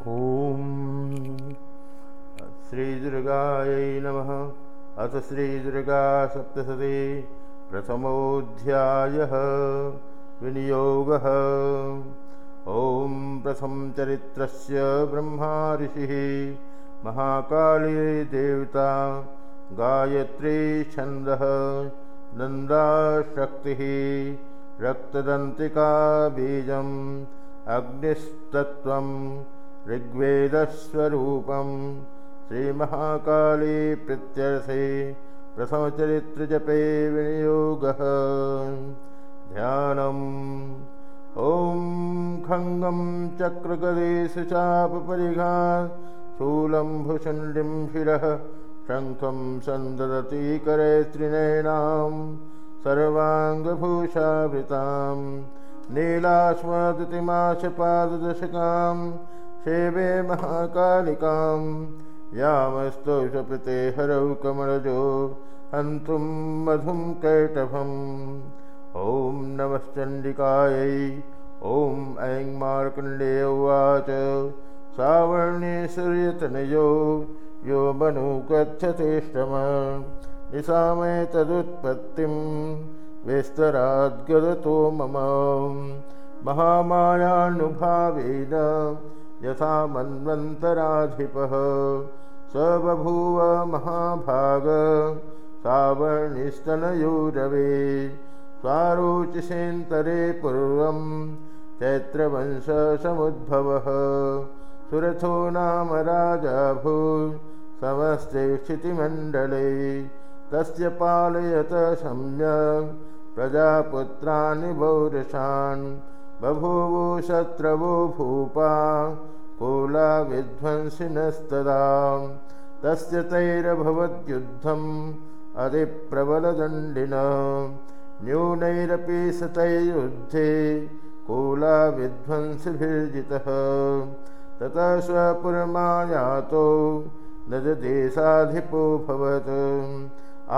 ॐ श्रीदुर्गायै नमः। अथ श्रीदुर्गासप्तशती प्रथमोऽध्यायः। विनियोगः। ॐ प्रथमचरित्रस्य ब्रह्मा ऋषिः महाकाली देवता गायत्री छन्दः। नन्दाशक्तिः। रक्तदन्तिका बीजम् अग्निस्तत्त्वं ऋग्वेदस्वरूपं श्रीमहाकाली प्रत्यर्थे प्रथमचरित्रजपे विनियोगः। ध्यानम्। ॐ खङ्गं चक्रगदेशचापपरिघा शूलं भुषण्डिं शिरः शङ्खं सन्ददती करे त्रिनयनां सर्वाङ्गभूषावृताम् नीलास्मदतिमाशपाददशकां सेवे महाकालिकां यामस्तौषपते हरौ कमलजो हन्तुं मधुं कैटभम्। ॐ नमश्चण्डिकायै ॐ ऐं मार्कण्डेय उवाच। सावर्णे सूर्यतनयो यो मनुगच्छतेष्टम निशामय तदुत्पत्तिम् विस्तराद्गदतो मम। महामायानुभावेन यथा मन्वन्तराधिपः स बभूव महाभाग। सावर्णिस्तनयोरवे स्वारोचिषेन्तरे पूर्वं चैत्रवंशसमुद्भवः। सुरथो नाम राजाभू समस्ते क्षितिमण्डले। तस्य पालयत सम्यक्। प्रजापुत्राणि बहुरशान् बभूवो शत्रवो भूपा कोलाविध्वंसिनस्तदा तस्य तैरभवद्युद्धम् अधिप्रबलदण्डिन। न्यूनैरपि सतैर्युद्धे कोलाविध्वंसिभिर्जितः ततः स्वपुरमायातो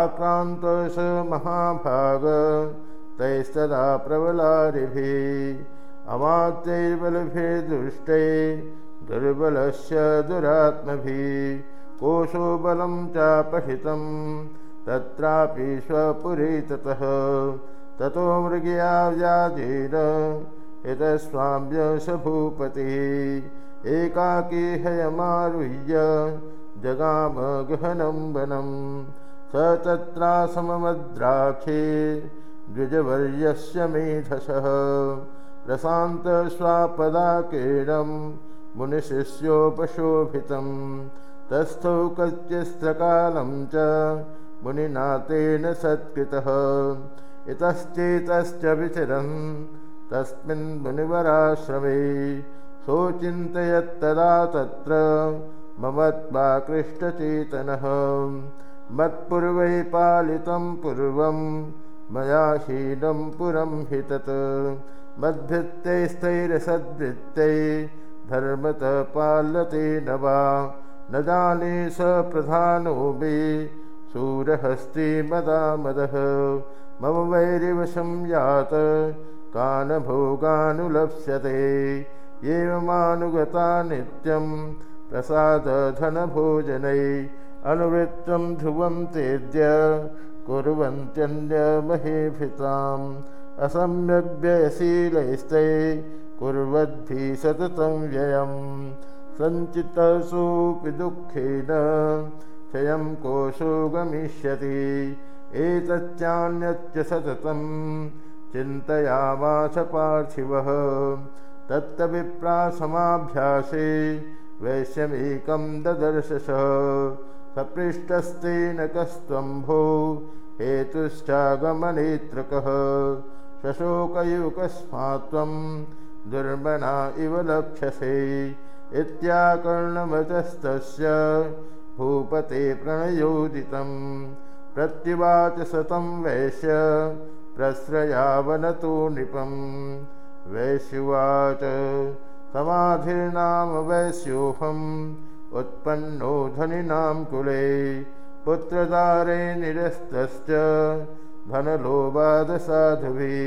आक्रान्त स महाभाग तैस्तदा प्रबलारिभिः अमात्यैर्बलभिर्दुष्टै दुर्बलस्य दुरात्मभिः कोशो बलं चापहितं तत्रापि स्वपुरी ततः ततो मृगया व्याजेन यतस्वाम्य स भूपतिः एकाकी हयमारुह्य जगामगहनं वनम् स तत्रासममद्राक्षे द्विजवर्यस्य मेधसः। प्रशान्तस्वापदाकेडं मुनिशिष्योपशोभितं। तस्थौ कच्चिस्त्रकालं च मुनिना तेन सत्कृतः। इतश्चेतश्च विचरन् तस्मिन् मुनिवराश्रमे सोचिन्तयत्तदा तत्र ममत्वाकृष्टचेतनः मत्पूर्वै पालितं पूर्वं मया हीनं पुरं हि तत्। मद्भित्तैस्थैरसद्वृत्तै धर्मतः पाल्यते न वा। न जाने स प्रधानो मे सूरहस्ति मदामदः मम वैरिवशं यात कान् भोगानुलप्स्यते एवमानुगता नित्यं प्रसादधनभोजनै अनुवृत्तं ध्रुवं तेद्य कुर्वन्त्यन्यमहेभिताम् असम्यग्व्ययशीलैस्तै कुर्वद्भिः सततं व्ययं सञ्चितसोऽपि दुःखेन क्षयं कोशो गमिष्यति एतच्चान्यच्च सततं चिन्तयामास पार्थिवः। तत्तविप्रासमाभ्यासे वैश्यमेकं ददर्शस सपृष्टस्तेन कस्त्वम्भो हेतुश्चागमनेत्रकः। शशोकयुकस्मात् त्वं दुर्मना इव लक्ष्यसे इत्याकर्णवचस्तस्य भूपते प्रणयोदितं। प्रत्युवाच सतं वैश्य प्रश्रयावनतो नृपम् वैश्युवाच समाधिर्नाम वैश्योऽहम् उत्पन्नो धनिनां कुले पुत्रदारे निरस्तश्च धनलोभादसाधुभिः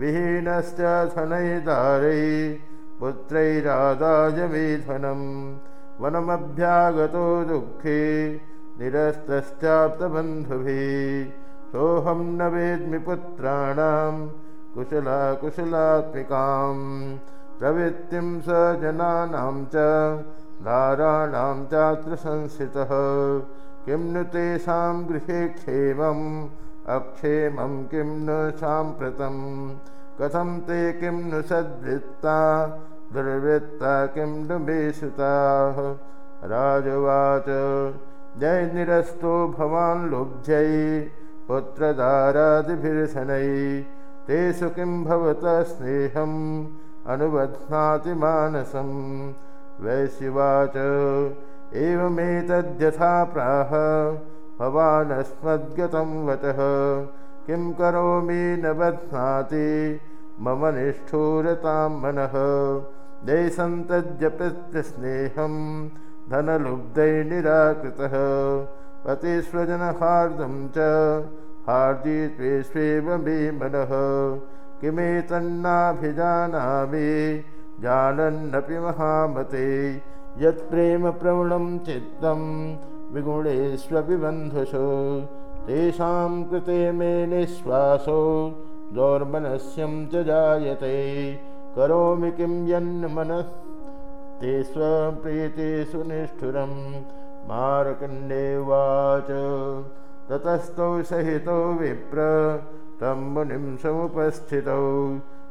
विहीनश्च धनैदारै पुत्रैरादाय मेधनं वनमभ्यागतो दुःखे निरस्तश्चाप्तबन्धुभिः सोऽहं न वेद्मि पुत्राणां कुशलाकुशलात्मिकां प्रवृत्तिं स जनानां च दाराणां चात्र संस्थितः किं नु तेषां गृहे क्षेमम्? अक्षेमं किं न साम्प्रतं? कथं ते किं नु सद्वृत्ता? दुर्वृत्ता किं नु मेषुताः राजवाच जयनिरस्तो भवान् लुब्ध्यै पुत्रदारादिभिर्शनै तेषु किं भवतः स्नेहम्? अनुबध्नाति मानसं वैशिवाच। एवमेतद्यथा प्राह। भवानस्मद्गतं वचः किं करोमि न बध्नाति। मम निष्ठूरतां मनः। जयसन्तज्यपितृस्नेहं धनलुब्धै निराकृतः पतिस्वजनहार्दं च हार्दित्वेष्वेव मे मनः। किमेतन्नाभिजानामि जानन्नपि महामते यत्प्रेमप्रवणं चित्तं विगुणेष्वपि बन्धुषु तेषां कृते मे निःश्वासो दौर्मनस्यं च जायते। करोमि किं यन्मनः ते स्वप्रीतिषु निष्ठुरं। मारकण्डेवाच ततस्तौ सहितौ विप्र तं मुनिं समुपस्थितौ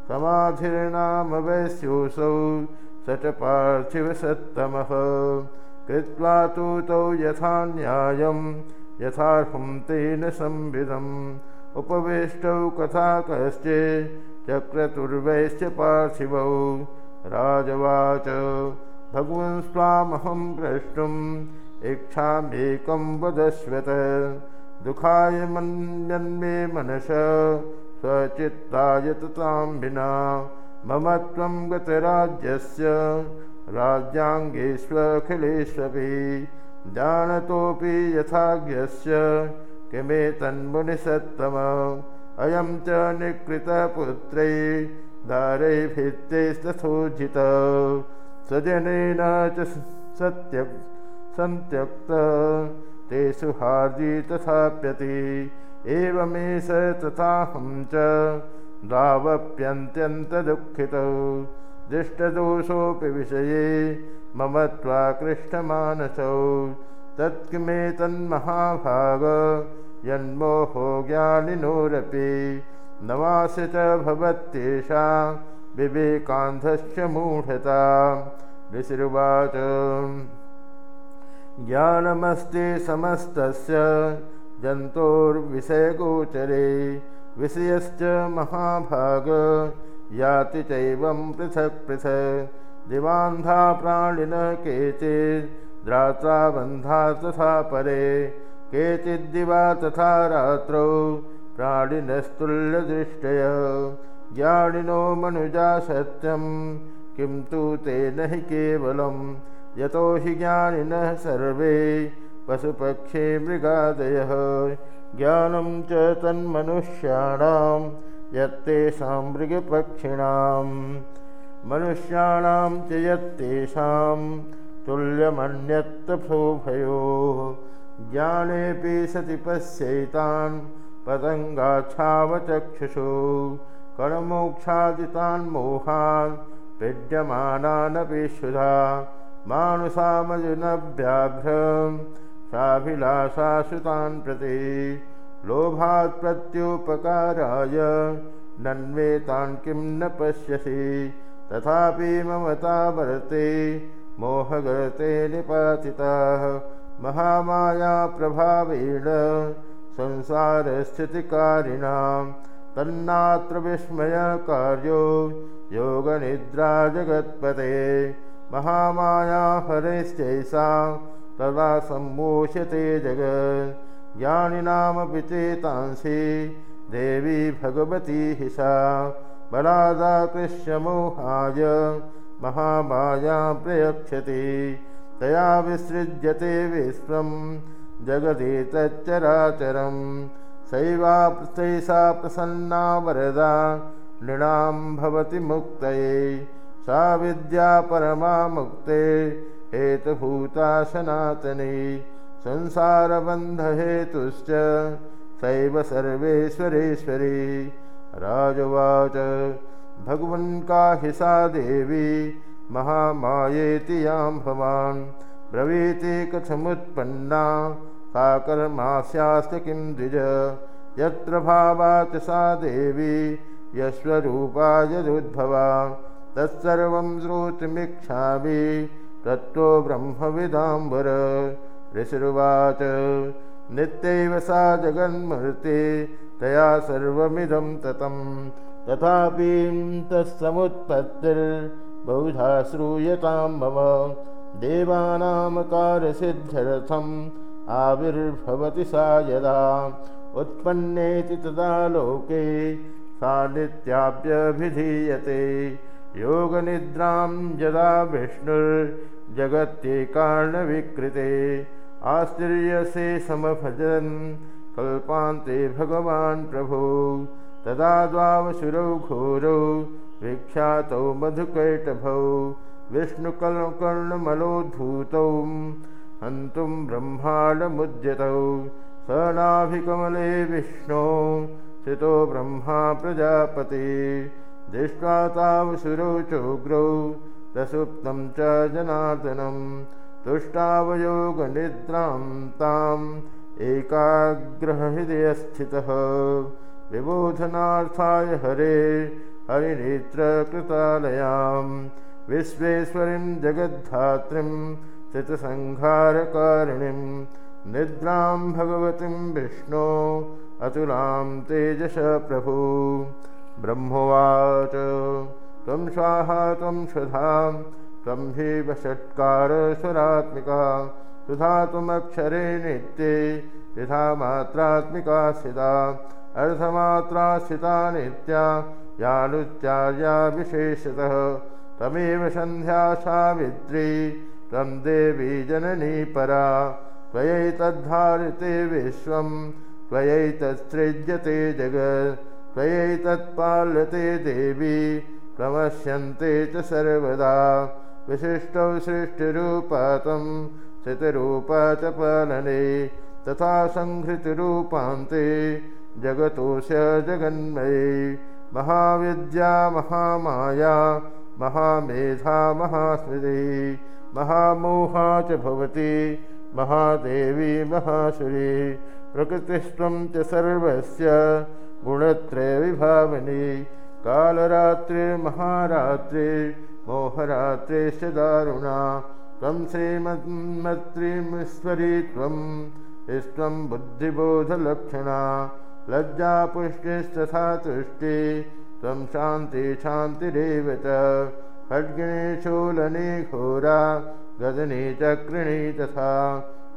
समाधिर्नामवैस्योऽसौ स च पार्थिवसत्तमः। कृत्वा तु तौ यथा न्यायं यथार्हं तेन संविदम् उपवेष्टौ कथा कश्चिच्चक्रतुर्वैश्च पार्थिवौ। राजवाच भगवन् स्वामहं प्रष्टुम् इच्छामेकं वदस्वत। दुःखाय मन्यन्मे मनस स्वचित्तायततां विना मम त्वं गतराज्यस्य राज्याङ्गेष्वखिलेष्वपि जानतोऽपि यथाज्ञस्य किमेतन्मुनिसत्तम। अयं च निकृतपुत्रै दारैभित्तैस्तथोजित स्वजनेन च सत्य सन्त्यक्त तेषु हार्दि तथाप्यति एवमेष तथाहं च दावप्यन्त्यन्तदुःखितौ दृष्टदोषोऽपि विषये मम त्वाकृष्टमानसौ तत्किमेतन्महाभाग यन्मोहो ज्ञानिनोरपि नवास्य च भवत्येषा विवेकान्धस्य मूढता। ऋषिरुवाच ज्ञानमस्ति समस्तस्य जन्तोर्विषयगोचरे विषयश्च महाभाग याति चैवं पृथक् पृथक्। दिवान्धा प्राणिनः केचित् द्रात्राबन्धा तथा परे। केचिद्दिवा तथा रात्रौ प्राणिनस्तुल्यदृष्टय। ज्ञानिनो मनुजा सत्यं किं तु तेन हि केवलम् यतो हि ज्ञानिनः सर्वे पशुपक्षे मृगादयः ज्ञानं च तन्मनुष्याणां यत्तेषां मृगपक्षिणां। मनुष्याणां च यत्तेषां तुल्यमन्यत्तभोभयोः। ज्ञानेऽपि सति पश्यैतान् पतङ्गाच्छावचक्षुषु। कर्मोक्षादितान् मोहान् पीड्यमानानपि शुधा मानुषामजुनव्याघ्रं साभिलाषासुतान् प्रति लोभात् प्रत्युपकाराय नन्वेतान् किं न पश्यसि तथापि ममता वर्ते मोहगर्ते निपातिताः महामायाप्रभावेण संसारस्थितिकारिणां तन्नात्र विस्मयकार्यो योगनिद्रा जगत्पते महामाया हरेश्चैषा तदा सम्मोष्यते जगत् ज्ञानिनामपि चेतांसि देवी भगवती हि सा बलादाकृष्यमोहाय महामाया प्रयक्षति तया विसृज्यते विश्वं। जगदेतच्चराचरं सैवा प्रसन्ना वरदा। नृणां भवति मुक्तये। सा विद्या परमा मुक्ते हेतुभूता सनातनी संसारबन्धहेतुश्च सैव सर्वेश्वरेश्वरी। राजवाच भगवन् का हि सा देवी महामायेति यां भवान्। ब्रवीति कथमुत्पन्ना सा कर्मास्यास्त किं द्विज। यत्र भावात् सा देवी यस्वरूपा यदुद्भवा तत्सर्वं श्रोतुमिच्छामि तत्त्वो ब्रह्मविदाम्बर। ऋषिरुवाच नित्यैव सा जगन्मूर्ति तया सर्वमिदं ततं तथापि तत्समुत्पत्तिर्बहुधा श्रूयतां मम। देवानामकारसिद्ध्यर्थम् आविर्भवति सा यदा। उत्पन्नेति तदा लोके सा नित्याप्यभिधीयते योगनिद्रां यदा विष्णुर्जगत्येकार्णविकृते आश्चर्यसे समभजन् कल्पान्ते भगवान् प्रभो। तदा द्वावशुरौ घोरौ विख्यातौ मधुकैटभौ विष्णुकल्कर्णमलोद्भूतौ हन्तुं ब्रह्माण्डमुद्यतौ स नाभिकमले विष्णो स्थितो ब्रह्मा प्रजापति दृष्ट्वा तावसुरौ प्रसुप्तं च जनार्दनं। तुष्टावयोगनिद्रां ताम् एकाग्रहृदयस्थितः। विबोधनार्थाय हरे हरिनेत्रकृतालयां। विश्वेश्वरीं जगद्धात्रीं चितसंहारकारिणीं निद्रां भगवतीं विष्णो अतुलां तेजश प्रभु ब्रह्मोवाच। त्वं स्वाहा त्वं स्वधां त्वं हि षट्कारस्वरात्मिका सुधा त्वमक्षरे नित्ये यथा मात्रात्मिका स्थिता। अर्धमात्रा स्थिता नित्या यानुच्चार्या विशेषतः। तमेव सन्ध्या सावित्री त्वं देवी जननी परा। त्वयैतद्धारिते विश्वं त्वयैतत्सृज्यते जगत् त्वयैतत्पाल्यते देवी प्रमश्यन्ते च सर्वदा। विशिष्टौ सृष्टिरूपातं स्थितिरूपा च पालने तथा संहृतिरूपान्ते जगतोऽस्य जगन्मये। महाविद्या महामाया महामेधा महास्मृतिः महामोहा च भवति महादेवी महासुरी प्रकृतिस्त्वं च सर्वस्य गुणत्रयविभावनि कालरात्रिर्महारात्रिर्मोहरात्रिश्च दारुणा त्वं श्रीमन्मत्रीमीश्वरी त्वं स्त्वं बुद्धिबोधलक्षणा। लज्जापुष्टिस्तथा तुष्टि त्वं शान्ति शान्तिरेव च। खड्गिणी शूलनी घोरा गदनी चक्रिणी तथा।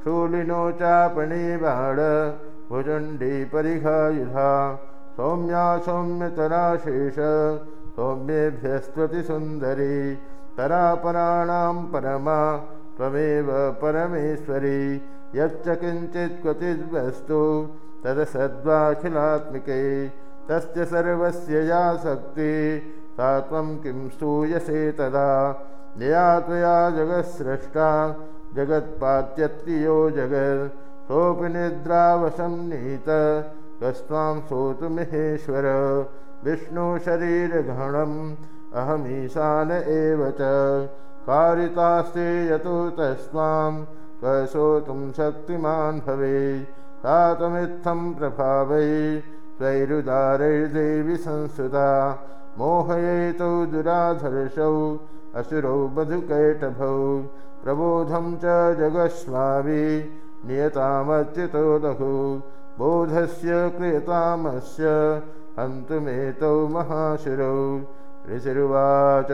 शूलिनो चापणी बाण भुजण्डी परिघायुधा सौम्या सौम्यतराशेष। सौम्येभ्यस्त्वति सुन्दरी तरापराणां परमा त्वमेव परमेश्वरी। यच्च किञ्चित् क्वचिद्वस्तु तदसद्वाखिलात्मिके तस्य सर्वस्य या शक्तिः सा त्वं किं स्तूयसे तदा। यया त्वया जगत्स्रष्टा जगत्पात्यत्तियो जगत् सोऽपि निद्रावशं नीत कस्त्वां सोतुमहेश्वर विष्णुशरीरघणम् अहमीशान एव च। कारितास्ते यतो तस्त्वां कसोतुं शक्तिमान् भवे तातमित्थं प्रभावै स्वैरुदारैर्देवि संस्कृता मोहयेतौ दुराधर्षौ असुरौ मधुकैटभौ प्रबोधं च जगस्वामी नियतामच्युतो लघु बोधस्य क्रियतामस्य हन्तुमेतौ महाशिरौ। ऋषिरुवाच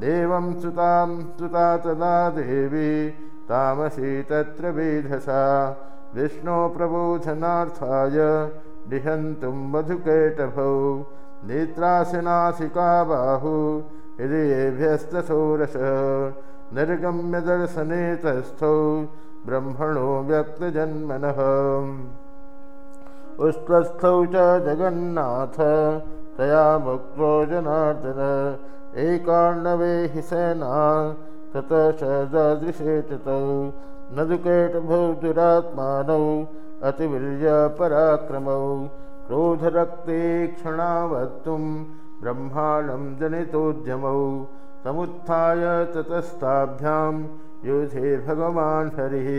देवं सुतां सुता तदा देवी तामसी तत्र वेधसा। विष्णोप्रबोधनार्थाय निहन्तुं मधुकैटभौ नेत्रासिनासिका बाहु हृदयेभ्यस्तसोरसः निर्गम्यदर्शने तस्थौ। ब्रह्मणो व्यक्तजन्मनः उष्ट्वस्थौ च जगन्नाथ तया मुक्तो जनार्दन एकाण्णवे हि सेना ततः स ददृशे ततौ नदुकेटभौ दुरात्मानौ अतिवीर्यपराक्रमौ क्रोधरक्ते क्षणावत्तुं ब्रह्माणं जनितोद्यमौ समुत्थाय ततस्ताभ्यां युधे भगवान् हरिः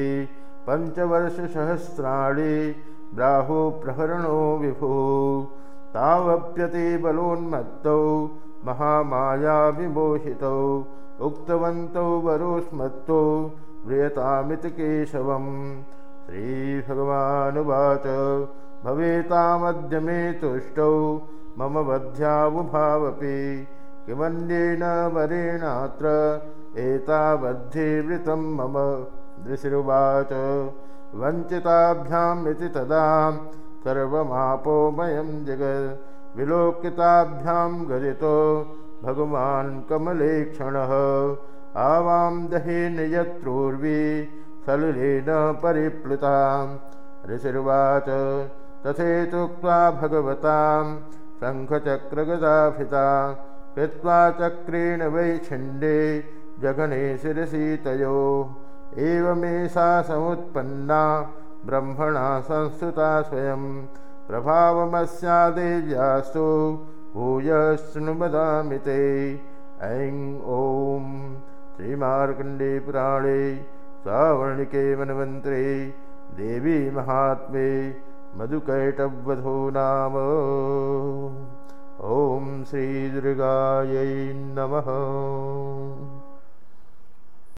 पञ्चवर्षसहस्राणि प्रहरणो विभुः। तावप्यति बलोन्मत्तौ महामायाविमोहितौ उक्तवन्तौ वरोस्मत्तौ व्रियतामिति केशवम् श्रीभगवानुवाच भवेतामद्य मे तुष्टौ मम वध्यावुभावपि किमन्येन वरेणात्र एतावद्धिवृतं मम। ऋषिरुवाच वञ्चिताभ्यामिति तदा सर्वमापोमयं जगद् विलोकिताभ्यां गदितो भगवान् कमलेक्षणः। आवां दहेन यत्रोर्वी सलिलेन परिप्लुता ऋषिर्वाच तथेतुक्त्वा भगवतां शङ्खचक्रगदाभिता कृत्वा चक्रेण वैछिण्डे जगने शिरसीतयो एवमेषा समुत्पन्ना ब्रह्मणा संस्तुता स्वयं प्रभावमस्या देव्यास्तु भूय शृणुमदामि ते। ऐं ॐ श्रीमार्कण्डेपुराणे सावर्णिके वनमन्त्रे देवी महात्मे मधुकैटवधो नाम। ॐ श्रीदुर्गायै नमः